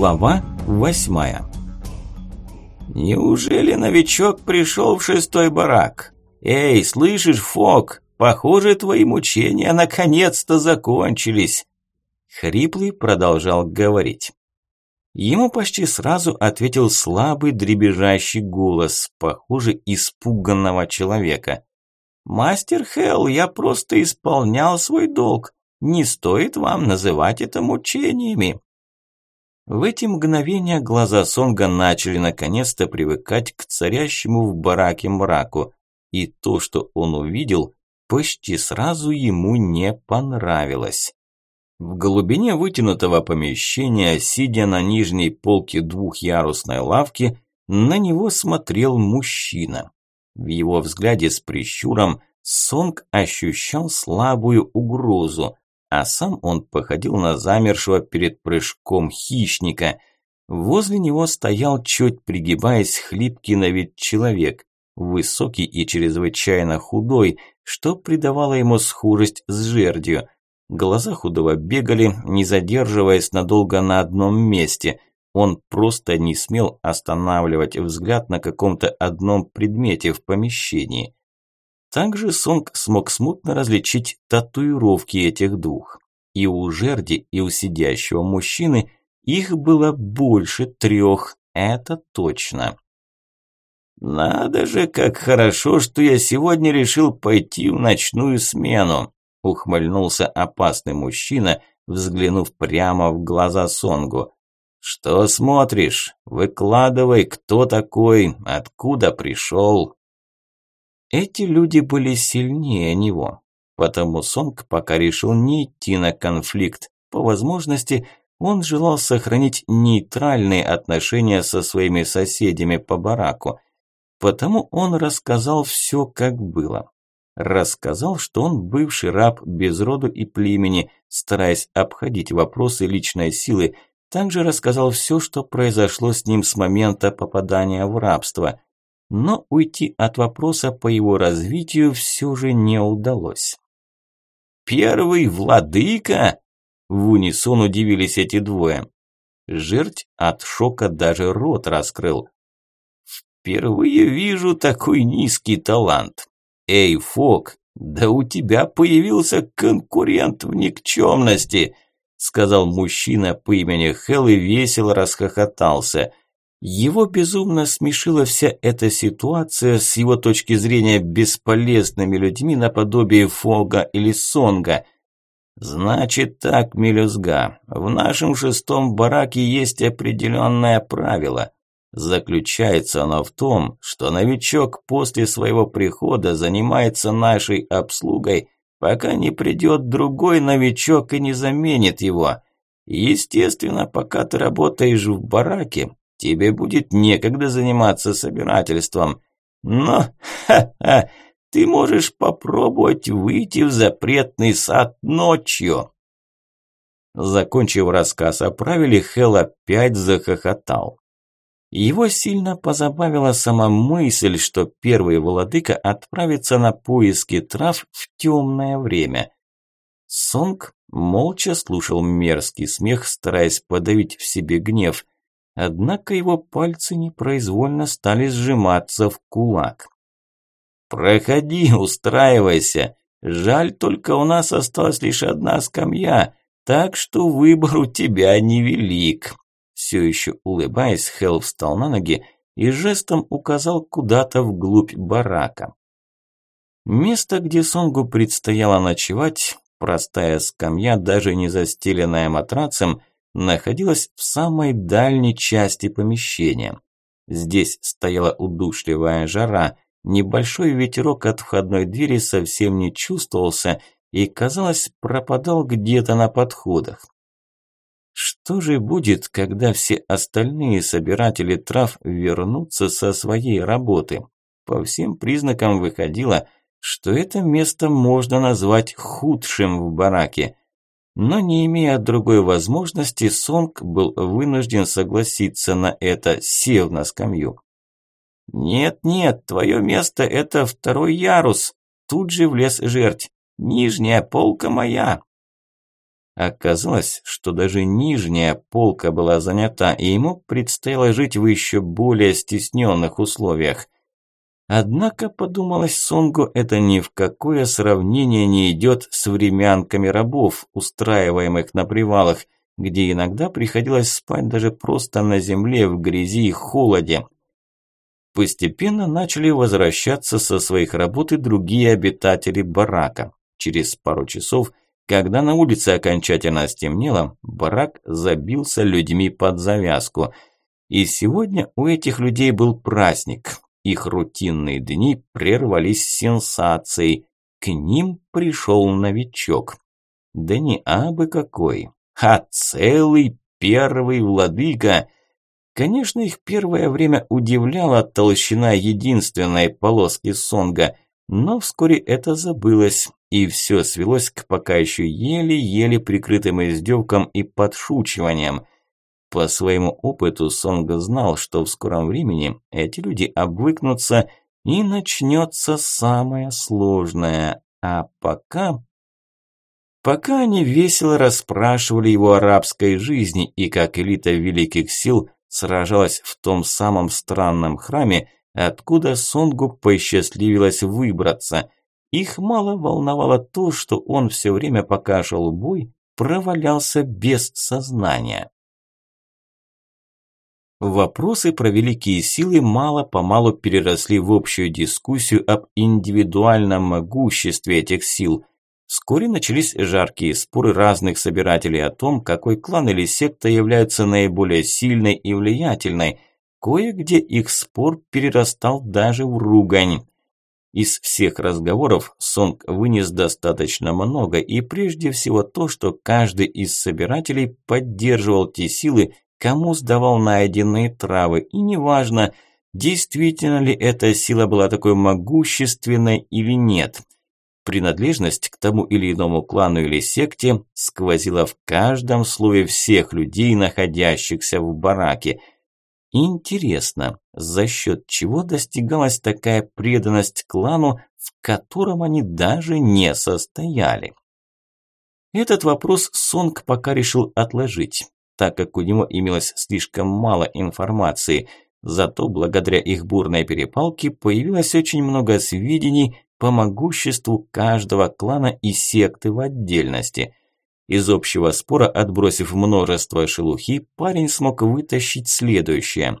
Глава восьмая «Неужели новичок пришел в шестой барак? Эй, слышишь, Фок, похоже, твои мучения наконец-то закончились!» Хриплый продолжал говорить. Ему почти сразу ответил слабый дребезжащий голос, похоже, испуганного человека. «Мастер Хелл, я просто исполнял свой долг. Не стоит вам называть это мучениями». В эти мгновения глаза Сонга начали наконец-то привыкать к царящему в бараке мраку, и то, что он увидел, почти сразу ему не понравилось. В глубине вытянутого помещения, сидя на нижней полке двухъярусной лавки, на него смотрел мужчина. В его взгляде с прищуром Сонг ощущал слабую угрозу, а сам он походил на замершего перед прыжком хищника. Возле него стоял, чуть пригибаясь, хлипкий на вид человек, высокий и чрезвычайно худой, что придавало ему схожесть с жердью. Глаза худого бегали, не задерживаясь надолго на одном месте. Он просто не смел останавливать взгляд на каком-то одном предмете в помещении. Также Сонг смог смутно различить татуировки этих двух. И у жерди, и у сидящего мужчины их было больше трех, это точно. «Надо же, как хорошо, что я сегодня решил пойти в ночную смену», ухмыльнулся опасный мужчина, взглянув прямо в глаза Сонгу. «Что смотришь? Выкладывай, кто такой, откуда пришел?» Эти люди были сильнее него, потому Сонг пока решил не идти на конфликт. По возможности, он желал сохранить нейтральные отношения со своими соседями по бараку. Потому он рассказал все, как было. Рассказал, что он бывший раб без роду и племени, стараясь обходить вопросы личной силы. Также рассказал все, что произошло с ним с момента попадания в рабство но уйти от вопроса по его развитию все же не удалось. «Первый владыка?» – в унисон удивились эти двое. Жерть от шока даже рот раскрыл. «Впервые вижу такой низкий талант. Эй, Фок, да у тебя появился конкурент в никчемности!» – сказал мужчина по имени Хелл и весело расхохотался – его безумно смешила вся эта ситуация с его точки зрения бесполезными людьми наподобие Фога или Сонга. Значит так, мелюзга, в нашем шестом бараке есть определенное правило. Заключается оно в том, что новичок после своего прихода занимается нашей обслугой, пока не придет другой новичок и не заменит его. Естественно, пока ты работаешь в бараке, тебе будет некогда заниматься собирательством. Но, ха-ха, ты можешь попробовать выйти в запретный сад ночью. Закончив рассказ о правиле, Хелл опять захохотал. Его сильно позабавила сама мысль, что первый владыка отправится на поиски трав в темное время. Сонг молча слушал мерзкий смех, стараясь подавить в себе гнев. Однако его пальцы непроизвольно стали сжиматься в кулак. «Проходи, устраивайся. Жаль, только у нас осталась лишь одна скамья, так что выбор у тебя невелик». Все еще улыбаясь, Хелл встал на ноги и жестом указал куда-то вглубь барака. Место, где Сонгу предстояло ночевать, простая скамья, даже не застеленная матрацем, находилась в самой дальней части помещения. Здесь стояла удушливая жара, небольшой ветерок от входной двери совсем не чувствовался и, казалось, пропадал где-то на подходах. Что же будет, когда все остальные собиратели трав вернутся со своей работы? По всем признакам выходило, что это место можно назвать худшим в бараке. Но не имея другой возможности, Сонг был вынужден согласиться на это, сев на скамью. «Нет-нет, твое место – это второй ярус», – тут же влез жерть. «Нижняя полка моя». Оказалось, что даже нижняя полка была занята, и ему предстояло жить в еще более стесненных условиях. Однако, подумалось Сонгу, это ни в какое сравнение не идет с времянками рабов, устраиваемых на привалах, где иногда приходилось спать даже просто на земле в грязи и холоде. Постепенно начали возвращаться со своих работ и другие обитатели барака. Через пару часов – когда на улице окончательно стемнело, барак забился людьми под завязку. И сегодня у этих людей был праздник. Их рутинные дни прервались сенсацией. К ним пришел новичок. Да не абы какой, а целый первый владыка. Конечно, их первое время удивляла толщина единственной полоски сонга, но вскоре это забылось, и все свелось к пока еще еле-еле прикрытым издевкам и подшучиваниям. По своему опыту Сонг знал, что в скором времени эти люди обвыкнутся и начнется самое сложное. А пока... Пока они весело расспрашивали его о арабской жизни и как элита великих сил сражалась в том самом странном храме, откуда Сонгу посчастливилось выбраться – их мало волновало то, что он все время, пока шел бой, провалялся без сознания. Вопросы про великие силы мало-помалу переросли в общую дискуссию об индивидуальном могуществе этих сил. Вскоре начались жаркие споры разных собирателей о том, какой клан или секта являются наиболее сильной и влиятельной. Кое-где их спор перерастал даже в ругань. Из всех разговоров Сонг вынес достаточно много, и прежде всего то, что каждый из собирателей поддерживал те силы, кому сдавал найденные травы, и неважно, действительно ли эта сила была такой могущественной или нет. Принадлежность к тому или иному клану или секте сквозила в каждом слове всех людей, находящихся в бараке – Интересно, за счет чего достигалась такая преданность клану, в котором они даже не состояли? Этот вопрос Сонг пока решил отложить, так как у него имелось слишком мало информации. Зато благодаря их бурной перепалке появилось очень много сведений по могуществу каждого клана и секты в отдельности – из общего спора, отбросив множество шелухи, парень смог вытащить следующее.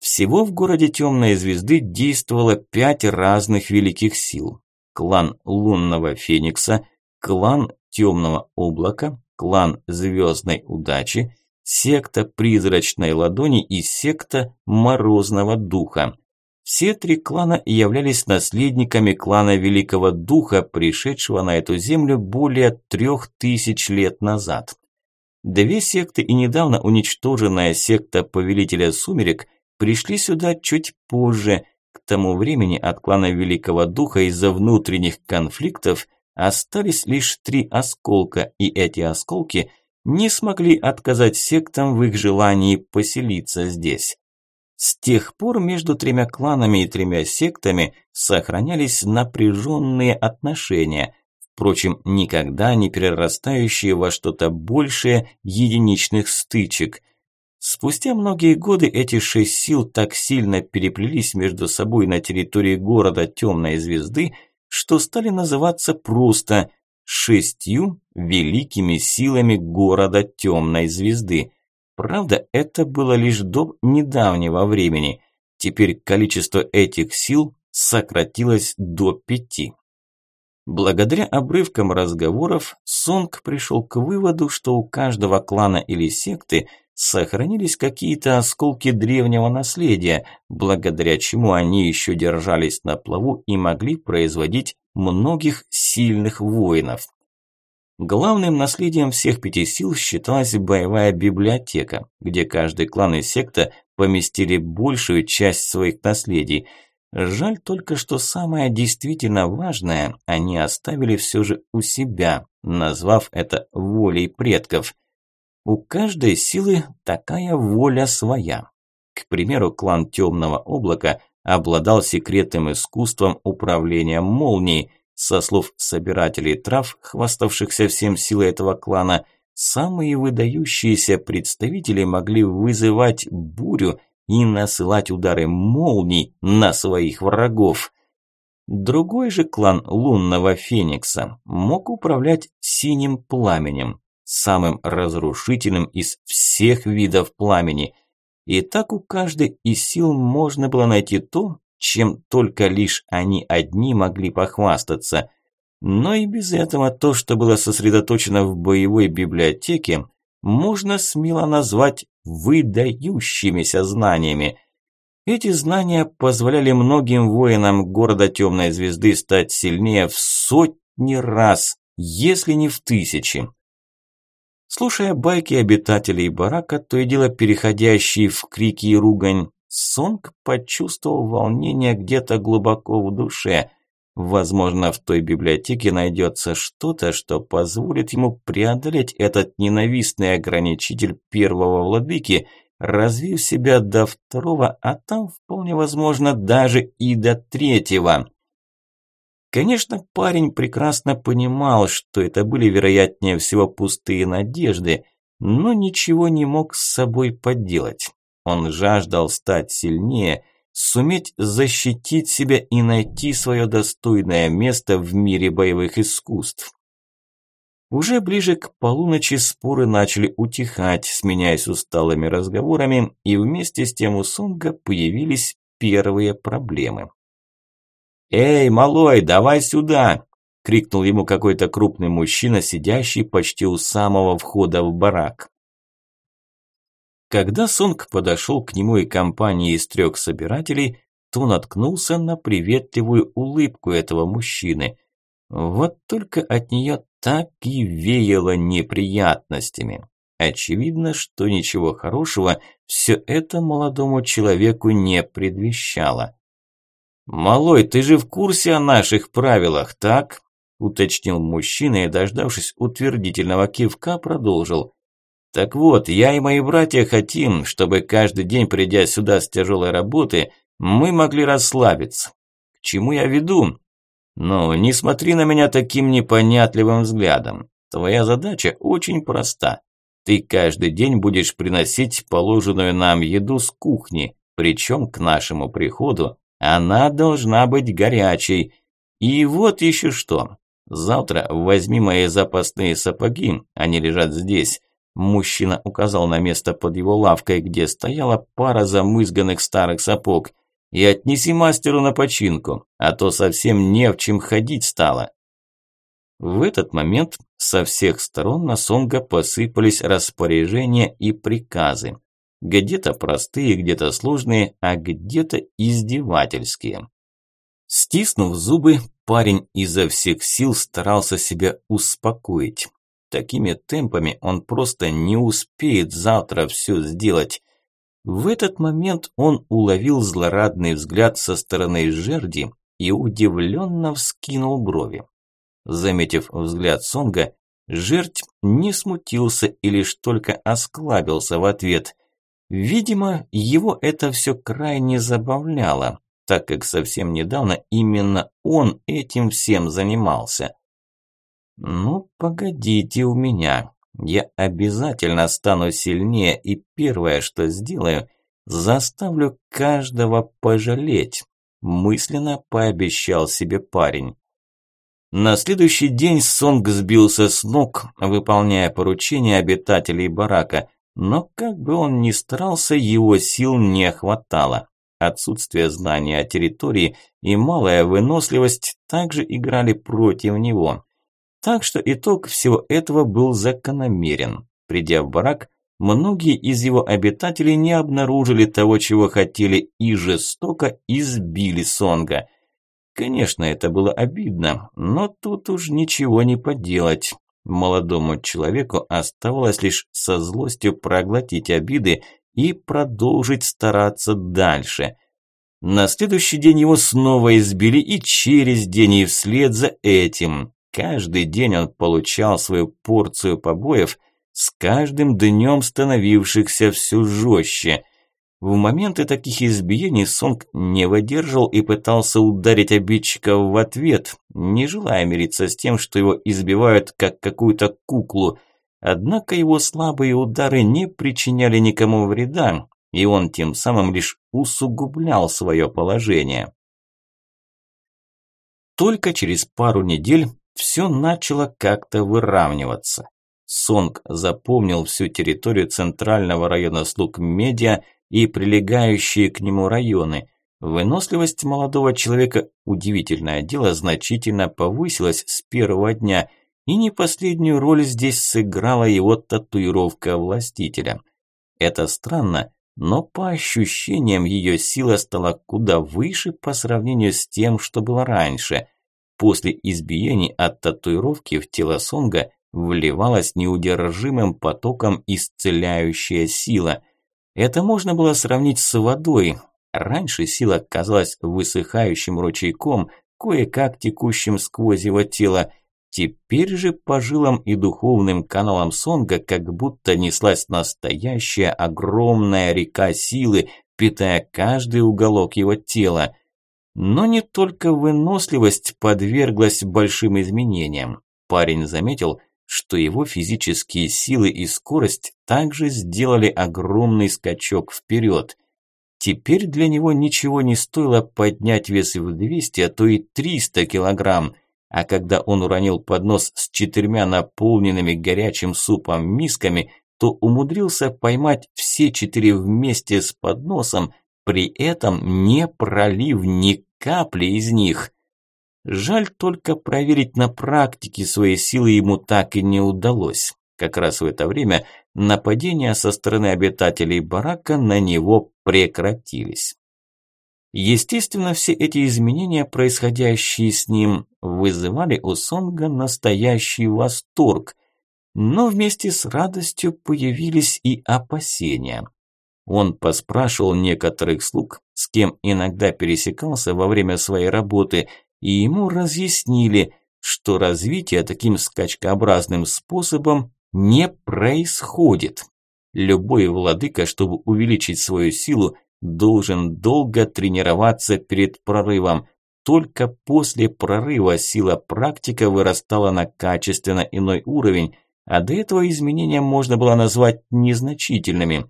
Всего в городе Темной Звезды действовало пять разных великих сил. Клан Лунного Феникса, клан Темного Облака, клан Звездной Удачи, секта Призрачной Ладони и секта Морозного Духа. Все три клана являлись наследниками клана Великого Духа, пришедшего на эту землю более трех тысяч лет назад. Две секты и недавно уничтоженная секта Повелителя Сумерек пришли сюда чуть позже. К тому времени от клана Великого Духа из-за внутренних конфликтов остались лишь три осколка, и эти осколки не смогли отказать сектам в их желании поселиться здесь. С тех пор между тремя кланами и тремя сектами сохранялись напряженные отношения, впрочем, никогда не перерастающие во что-то большее единичных стычек. Спустя многие годы эти шесть сил так сильно переплелись между собой на территории города Темной Звезды, что стали называться просто шестью великими силами города Темной Звезды – Правда, это было лишь до недавнего времени. Теперь количество этих сил сократилось до пяти. Благодаря обрывкам разговоров Сонг пришел к выводу, что у каждого клана или секты сохранились какие-то осколки древнего наследия, благодаря чему они еще держались на плаву и могли производить многих сильных воинов. Главным наследием всех пяти сил считалась боевая библиотека, где каждый клан и секта поместили большую часть своих наследий. Жаль только, что самое действительно важное они оставили все же у себя, назвав это волей предков. У каждой силы такая воля своя. К примеру, клан Темного Облака обладал секретным искусством управления молнией – Со слов собирателей трав, хваставшихся всем силой этого клана, самые выдающиеся представители могли вызывать бурю и насылать удары молний на своих врагов. Другой же клан лунного феникса мог управлять синим пламенем, самым разрушительным из всех видов пламени. И так у каждой из сил можно было найти то, чем только лишь они одни могли похвастаться. Но и без этого то, что было сосредоточено в боевой библиотеке, можно смело назвать выдающимися знаниями. Эти знания позволяли многим воинам города Темной Звезды стать сильнее в сотни раз, если не в тысячи. Слушая байки обитателей барака, то и дело переходящие в крики и ругань, Сонг почувствовал волнение где-то глубоко в душе. Возможно, в той библиотеке найдется что-то, что позволит ему преодолеть этот ненавистный ограничитель первого владыки, развив себя до второго, а там вполне возможно даже и до третьего. Конечно, парень прекрасно понимал, что это были вероятнее всего пустые надежды, но ничего не мог с собой поделать. Он жаждал стать сильнее, суметь защитить себя и найти свое достойное место в мире боевых искусств. Уже ближе к полуночи споры начали утихать, сменяясь усталыми разговорами, и вместе с тем у Сонга появились первые проблемы. «Эй, малой, давай сюда!» – крикнул ему какой-то крупный мужчина, сидящий почти у самого входа в барак. Когда Сонг подошел к нему и компании из трех собирателей, то наткнулся на приветливую улыбку этого мужчины. Вот только от нее так и веяло неприятностями. Очевидно, что ничего хорошего все это молодому человеку не предвещало. «Малой, ты же в курсе о наших правилах, так?» уточнил мужчина и, дождавшись утвердительного кивка, продолжил. Так вот, я и мои братья хотим, чтобы каждый день, придя сюда с тяжелой работы, мы могли расслабиться. К чему я веду? Ну, не смотри на меня таким непонятливым взглядом. Твоя задача очень проста. Ты каждый день будешь приносить положенную нам еду с кухни, причем к нашему приходу она должна быть горячей. И вот еще что. Завтра возьми мои запасные сапоги, они лежат здесь. Мужчина указал на место под его лавкой, где стояла пара замызганных старых сапог. «И отнеси мастеру на починку, а то совсем не в чем ходить стало». В этот момент со всех сторон на Сонга посыпались распоряжения и приказы. Где-то простые, где-то сложные, а где-то издевательские. Стиснув зубы, парень изо всех сил старался себя успокоить. Такими темпами он просто не успеет завтра все сделать. В этот момент он уловил злорадный взгляд со стороны жерди и удивленно вскинул брови. Заметив взгляд Сонга, жерть не смутился и лишь только осклабился в ответ. Видимо, его это все крайне забавляло, так как совсем недавно именно он этим всем занимался. Ну, погодите у меня. Я обязательно стану сильнее и первое, что сделаю, заставлю каждого пожалеть, мысленно пообещал себе парень. На следующий день Сонг сбился с ног, выполняя поручения обитателей барака, но как бы он ни старался, его сил не хватало. Отсутствие знания о территории и малая выносливость также играли против него. Так что итог всего этого был закономерен. Придя в барак, многие из его обитателей не обнаружили того, чего хотели, и жестоко избили Сонга. Конечно, это было обидно, но тут уж ничего не поделать. Молодому человеку оставалось лишь со злостью проглотить обиды и продолжить стараться дальше. На следующий день его снова избили и через день и вслед за этим. Каждый день он получал свою порцию побоев, с каждым днем становившихся все жестче. В моменты таких избиений Сонг не выдержал и пытался ударить обидчика в ответ, не желая мириться с тем, что его избивают как какую-то куклу. Однако его слабые удары не причиняли никому вреда, и он тем самым лишь усугублял свое положение. Только через пару недель все начало как-то выравниваться. Сонг запомнил всю территорию центрального района слуг медиа и прилегающие к нему районы. Выносливость молодого человека, удивительное дело, значительно повысилась с первого дня, и не последнюю роль здесь сыграла его татуировка властителя. Это странно, но по ощущениям ее сила стала куда выше по сравнению с тем, что было раньше. После избиений от татуировки в тело Сонга вливалась неудержимым потоком исцеляющая сила. Это можно было сравнить с водой. Раньше сила казалась высыхающим ручейком, кое-как текущим сквозь его тело. Теперь же по жилам и духовным каналам Сонга как будто неслась настоящая огромная река силы, питая каждый уголок его тела. Но не только выносливость подверглась большим изменениям. Парень заметил, что его физические силы и скорость также сделали огромный скачок вперед. Теперь для него ничего не стоило поднять вес в 200, а то и 300 килограмм, а когда он уронил поднос с четырьмя наполненными горячим супом мисками, то умудрился поймать все четыре вместе с подносом, при этом не пролив ни капли из них. Жаль только проверить на практике свои силы ему так и не удалось. Как раз в это время нападения со стороны обитателей барака на него прекратились. Естественно, все эти изменения, происходящие с ним, вызывали у Сонга настоящий восторг, но вместе с радостью появились и опасения. Он поспрашивал некоторых слуг, с кем иногда пересекался во время своей работы, и ему разъяснили, что развитие таким скачкообразным способом не происходит. Любой владыка, чтобы увеличить свою силу, должен долго тренироваться перед прорывом. Только после прорыва сила практика вырастала на качественно иной уровень, а до этого изменения можно было назвать незначительными.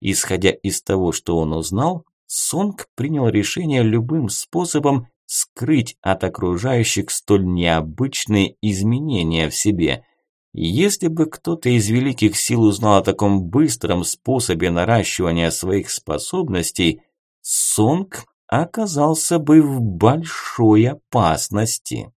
Исходя из того, что он узнал, Сонг принял решение любым способом скрыть от окружающих столь необычные изменения в себе. Если бы кто-то из великих сил узнал о таком быстром способе наращивания своих способностей, Сонг оказался бы в большой опасности.